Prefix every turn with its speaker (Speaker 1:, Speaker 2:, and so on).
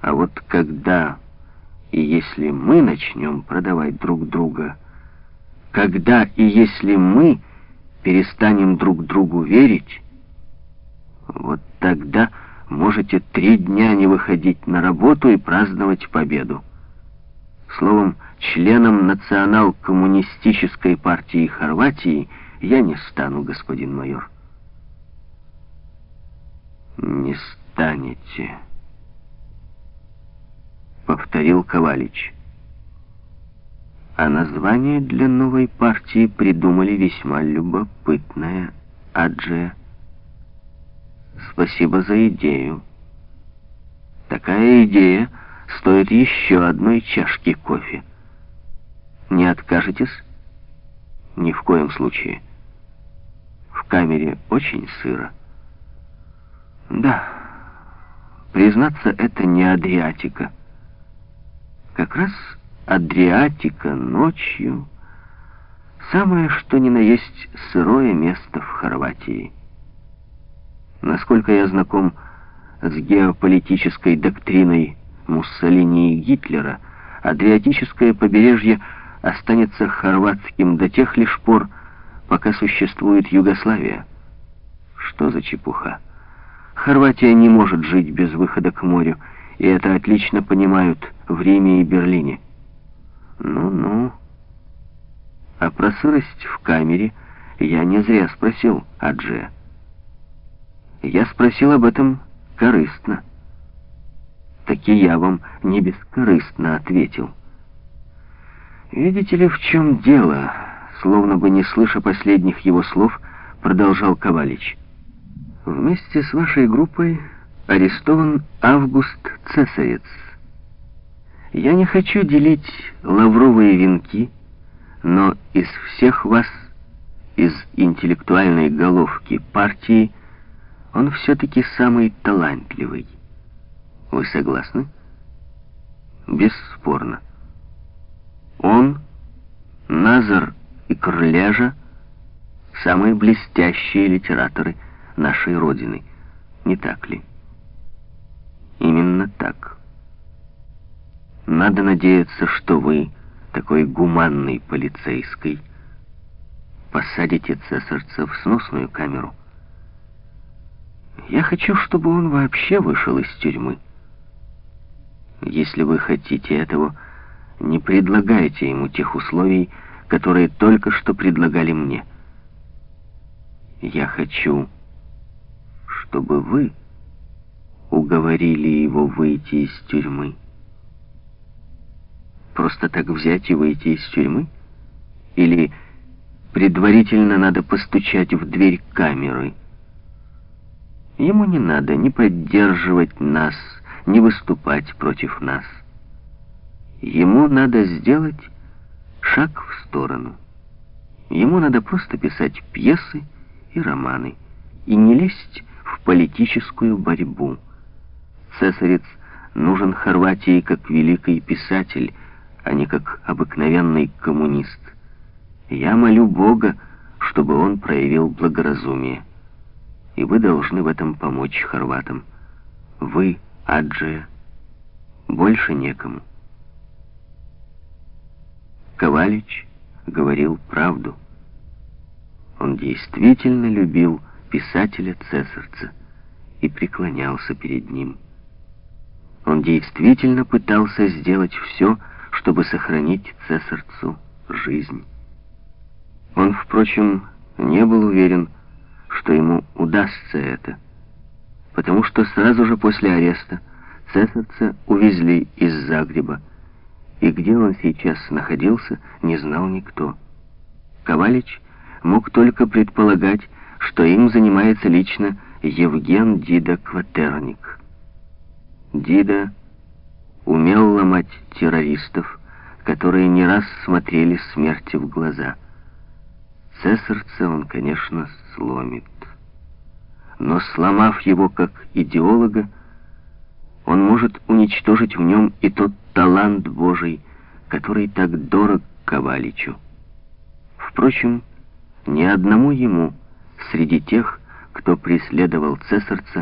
Speaker 1: А вот когда и если мы начнем продавать друг друга, когда и если мы перестанем друг другу верить, вот тогда можете три дня не выходить на работу и праздновать победу. Словом, членом национал-коммунистической партии Хорватии я не стану, господин майор. Не станете повторил Ковалич. А название для новой партии придумали весьма любопытное. Адже. Спасибо за идею. Такая идея стоит еще одной чашки кофе. Не откажетесь? Ни в коем случае. В камере очень сыро. Да, признаться, это не Адриатика. Как раз Адриатика ночью самое что ни на есть сырое место в Хорватии. Насколько я знаком с геополитической доктриной Муссолини и Гитлера, Адриатическое побережье останется хорватским до тех лишь пор, пока существует Югославия. Что за чепуха? Хорватия не может жить без выхода к морю, и это отлично понимают в Риме и Берлине. Ну-ну. А про сырость в камере я не зря спросил Аджия. Я спросил об этом корыстно. Таки я вам не бескорыстно ответил. Видите ли, в чем дело? Словно бы не слыша последних его слов, продолжал Ковалич. Вместе с вашей группой арестован Август Цесарец. Я не хочу делить лавровые венки, но из всех вас, из интеллектуальной головки партии, он все-таки самый талантливый. Вы согласны? Бесспорно. Он, Назар и Крляжа — самые блестящие литераторы нашей Родины. Не так ли? Так. Надо надеяться, что вы, такой гуманный полицейский, посадите цесарца в сносную камеру. Я хочу, чтобы он вообще вышел из тюрьмы. Если вы хотите этого, не предлагайте ему тех условий, которые только что предлагали мне. Я хочу, чтобы вы уговорили его выйти из тюрьмы. Просто так взять и выйти из тюрьмы? Или предварительно надо постучать в дверь камеры? Ему не надо ни поддерживать нас, ни выступать против нас. Ему надо сделать шаг в сторону. Ему надо просто писать пьесы и романы и не лезть в политическую борьбу. Цесарец нужен Хорватии как великий писатель, а не как обыкновенный коммунист. Я молю Бога, чтобы он проявил благоразумие. И вы должны в этом помочь хорватам. Вы, Аджия, больше некому. Ковалич говорил правду. Он действительно любил писателя Цесарца и преклонялся перед ним. Он действительно пытался сделать все, чтобы сохранить цесарцу жизнь. Он, впрочем, не был уверен, что ему удастся это, потому что сразу же после ареста цесарца увезли из Загреба, и где он сейчас находился, не знал никто. Ковалич мог только предполагать, что им занимается лично Евген Дида Кватерник. Дида умел ломать террористов, которые не раз смотрели смерти в глаза. Цесарца он, конечно, сломит. Но сломав его как идеолога, он может уничтожить в нем и тот талант Божий, который так дорог Коваличу. Впрочем, ни одному ему среди тех, кто преследовал цесарца,